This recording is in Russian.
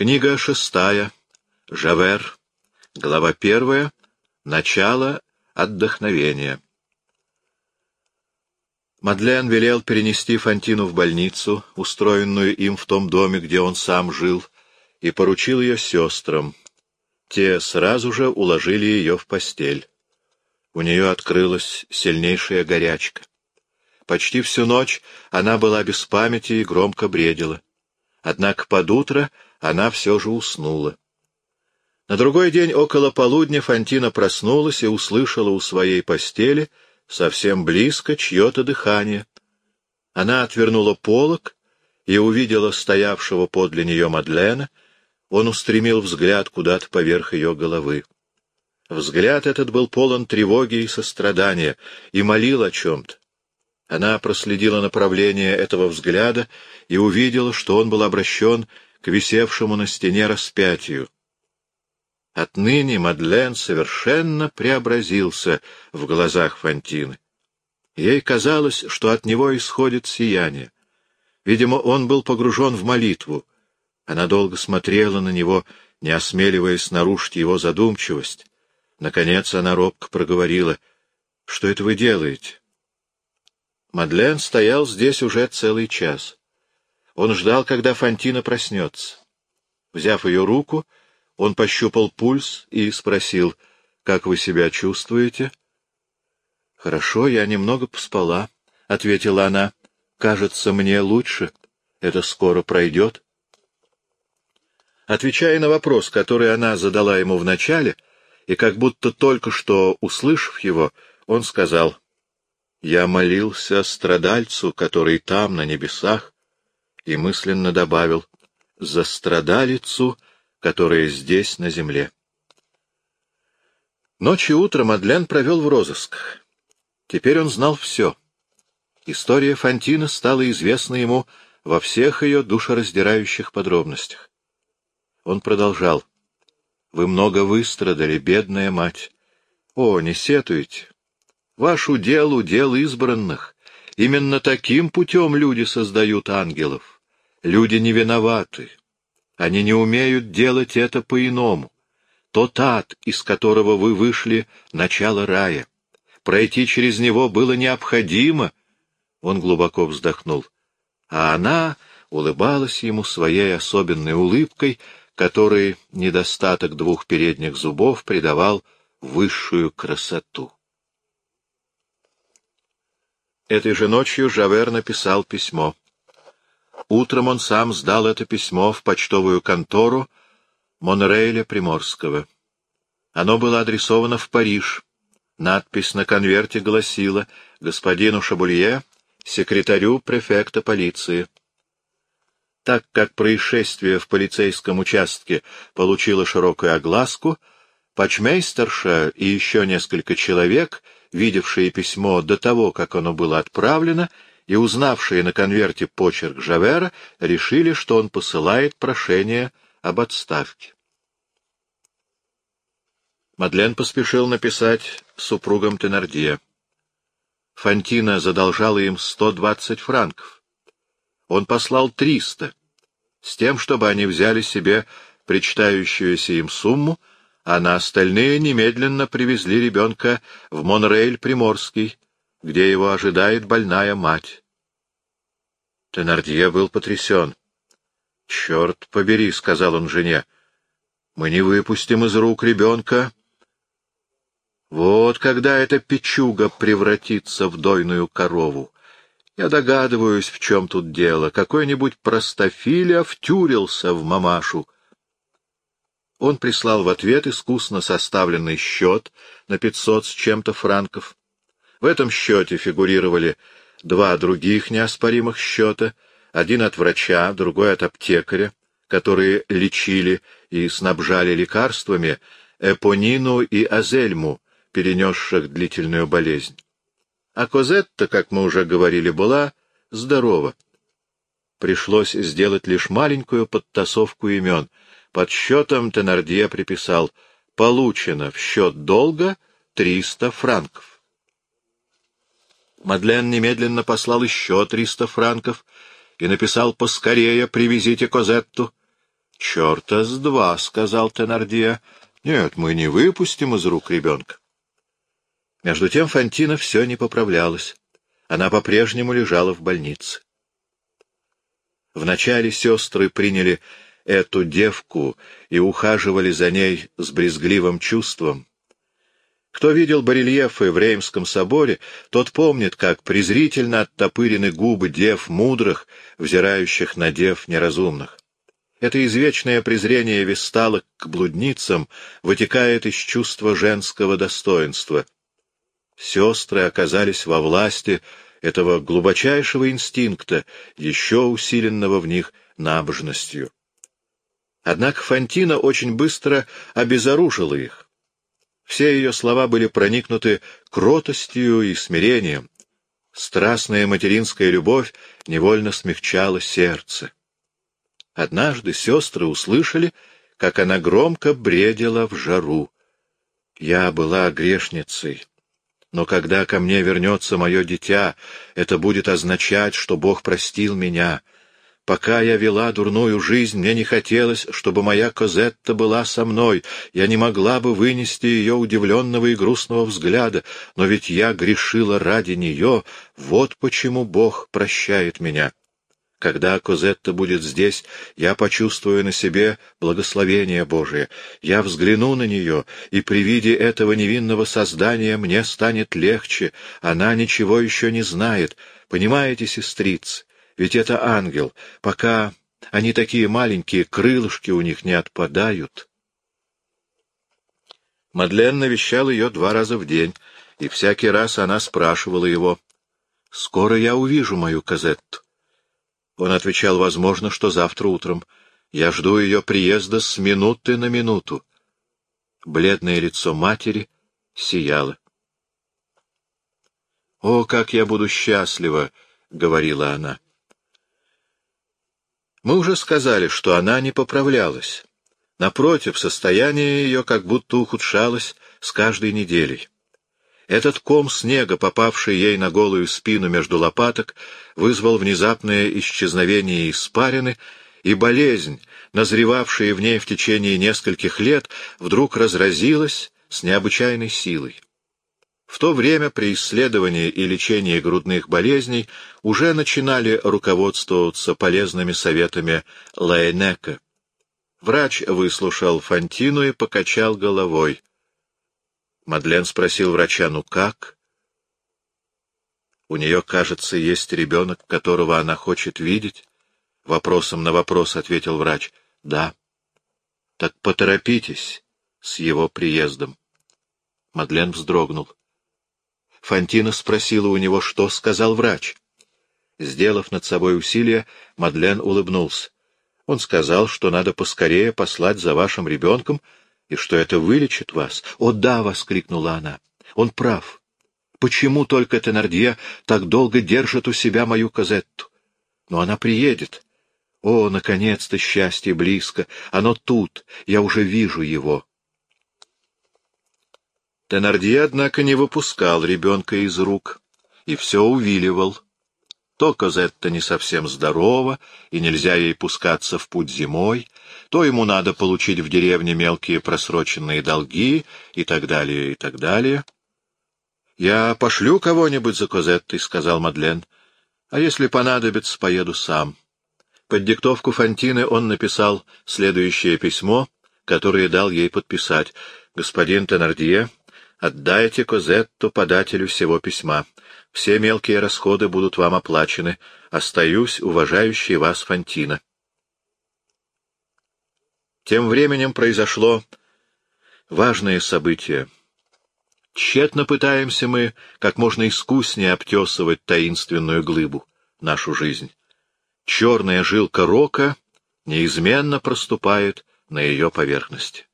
Книга шестая. Жавер. Глава первая. Начало отдохновения. Мадлен велел перенести Фантину в больницу, устроенную им в том доме, где он сам жил, и поручил ее сестрам. Те сразу же уложили ее в постель. У нее открылась сильнейшая горячка. Почти всю ночь она была без памяти и громко бредила. Однако под утро она все же уснула. На другой день около полудня Фантина проснулась и услышала у своей постели совсем близко чье-то дыхание. Она отвернула полог и увидела стоявшего подле нее Мадлена. Он устремил взгляд куда-то поверх ее головы. Взгляд этот был полон тревоги и сострадания, и молил о чем-то. Она проследила направление этого взгляда и увидела, что он был обращен к висевшему на стене распятию. Отныне Мадлен совершенно преобразился в глазах Фантины. Ей казалось, что от него исходит сияние. Видимо, он был погружен в молитву. Она долго смотрела на него, не осмеливаясь нарушить его задумчивость. Наконец она робко проговорила. — Что это вы делаете? Мадлен стоял здесь уже целый час. Он ждал, когда Фантина проснется. Взяв ее руку, он пощупал пульс и спросил, «Как вы себя чувствуете?» «Хорошо, я немного поспала», — ответила она. «Кажется, мне лучше. Это скоро пройдет». Отвечая на вопрос, который она задала ему вначале, и как будто только что услышав его, он сказал, «Я молился страдальцу, который там, на небесах», и мысленно добавил, «За страдалицу, которая здесь, на земле. Ночью утром Мадлен провел в розысках. Теперь он знал все. История Фантина стала известна ему во всех ее душераздирающих подробностях. Он продолжал. «Вы много выстрадали, бедная мать. О, не сетуйте. Ваш удел — удел избранных. Именно таким путем люди создают ангелов. Люди не виноваты. Они не умеют делать это по-иному. Тот ад, из которого вы вышли, — начало рая. Пройти через него было необходимо. Он глубоко вздохнул. А она улыбалась ему своей особенной улыбкой, которой недостаток двух передних зубов придавал высшую красоту. Этой же ночью Жавер написал письмо. Утром он сам сдал это письмо в почтовую контору Монрейля Приморского. Оно было адресовано в Париж. Надпись на конверте гласила «Господину Шабулье, секретарю префекта полиции». Так как происшествие в полицейском участке получило широкую огласку, почмейстерша и еще несколько человек, видевшие письмо до того, как оно было отправлено, и узнавшие на конверте почерк Жавера, решили, что он посылает прошение об отставке. Мадлен поспешил написать супругам Тенардье. Фантина задолжала им сто двадцать франков. Он послал триста, с тем, чтобы они взяли себе причитающуюся им сумму, а на остальные немедленно привезли ребенка в Монрейль Приморский, где его ожидает больная мать. Тенардье был потрясен. — Черт побери, — сказал он жене, — мы не выпустим из рук ребенка. Вот когда эта печуга превратится в дойную корову. Я догадываюсь, в чем тут дело. Какой-нибудь простофиля втюрился в мамашу. Он прислал в ответ искусно составленный счет на пятьсот с чем-то франков. В этом счете фигурировали два других неоспоримых счета, один от врача, другой от аптекаря, которые лечили и снабжали лекарствами Эпонину и Азельму, перенесших длительную болезнь. А Козетта, как мы уже говорили, была здорова. Пришлось сделать лишь маленькую подтасовку имен. Под счетом Тенардье приписал «Получено в счет долга триста франков». Мадлен немедленно послал еще триста франков и написал «Поскорее привезите Козетту». Черта с два, — сказал Тенардия. Нет, мы не выпустим из рук ребенка. Между тем Фантина все не поправлялась. Она по-прежнему лежала в больнице. Вначале сестры приняли эту девку и ухаживали за ней с брезгливым чувством. Кто видел барельефы в Реймском соборе, тот помнит, как презрительно оттопырены губы дев мудрых, взирающих на дев неразумных. Это извечное презрение весталок к блудницам вытекает из чувства женского достоинства. Сестры оказались во власти этого глубочайшего инстинкта, еще усиленного в них набожностью. Однако Фантина очень быстро обезоружила их. Все ее слова были проникнуты кротостью и смирением. Страстная материнская любовь невольно смягчала сердце. Однажды сестры услышали, как она громко бредила в жару. Я была грешницей. Но когда ко мне вернется мое дитя, это будет означать, что Бог простил меня. Пока я вела дурную жизнь, мне не хотелось, чтобы моя Козетта была со мной. Я не могла бы вынести ее удивленного и грустного взгляда, но ведь я грешила ради нее. Вот почему Бог прощает меня. Когда Козетта будет здесь, я почувствую на себе благословение Божие. Я взгляну на нее, и при виде этого невинного создания мне станет легче. Она ничего еще не знает. Понимаете, сестриц? Ведь это ангел. Пока они такие маленькие, крылышки у них не отпадают. Мадлен навещал ее два раза в день, и всякий раз она спрашивала его, «Скоро я увижу мою Казетту». Он отвечал, возможно, что завтра утром. Я жду ее приезда с минуты на минуту. Бледное лицо матери сияло. «О, как я буду счастлива!» — говорила она. Мы уже сказали, что она не поправлялась. Напротив, состояние ее как будто ухудшалось с каждой неделей. Этот ком снега, попавший ей на голую спину между лопаток, вызвал внезапное исчезновение испарины, и болезнь, назревавшая в ней в течение нескольких лет, вдруг разразилась с необычайной силой. В то время при исследовании и лечении грудных болезней уже начинали руководствоваться полезными советами Лейнека. Врач выслушал Фантину и покачал головой. Мадлен спросил врача, ну как? У нее, кажется, есть ребенок, которого она хочет видеть. Вопросом на вопрос ответил врач. Да. Так поторопитесь с его приездом. Мадлен вздрогнул. Фантина спросила у него, что сказал врач. Сделав над собой усилие, Мадлен улыбнулся. Он сказал, что надо поскорее послать за вашим ребенком и что это вылечит вас. — О, да! — воскликнула она. — Он прав. Почему только Тенардье так долго держит у себя мою Казетту? Но она приедет. О, наконец-то счастье близко. Оно тут. Я уже вижу его. Тенардье, однако, не выпускал ребенка из рук и все увиливал. То Козетта не совсем здорова, и нельзя ей пускаться в путь зимой, то ему надо получить в деревне мелкие просроченные долги и так далее, и так далее. — Я пошлю кого-нибудь за Козеттой, — сказал Мадлен. — А если понадобится, поеду сам. Под диктовку Фантины он написал следующее письмо, которое дал ей подписать. «Господин Тенардье, отдайте Козетту подателю всего письма. Все мелкие расходы будут вам оплачены. Остаюсь, уважающий вас Фантина. Тем временем произошло важное событие. Тщетно пытаемся мы как можно искуснее обтесывать таинственную глыбу, нашу жизнь. Черная жилка рока неизменно проступает на ее поверхности.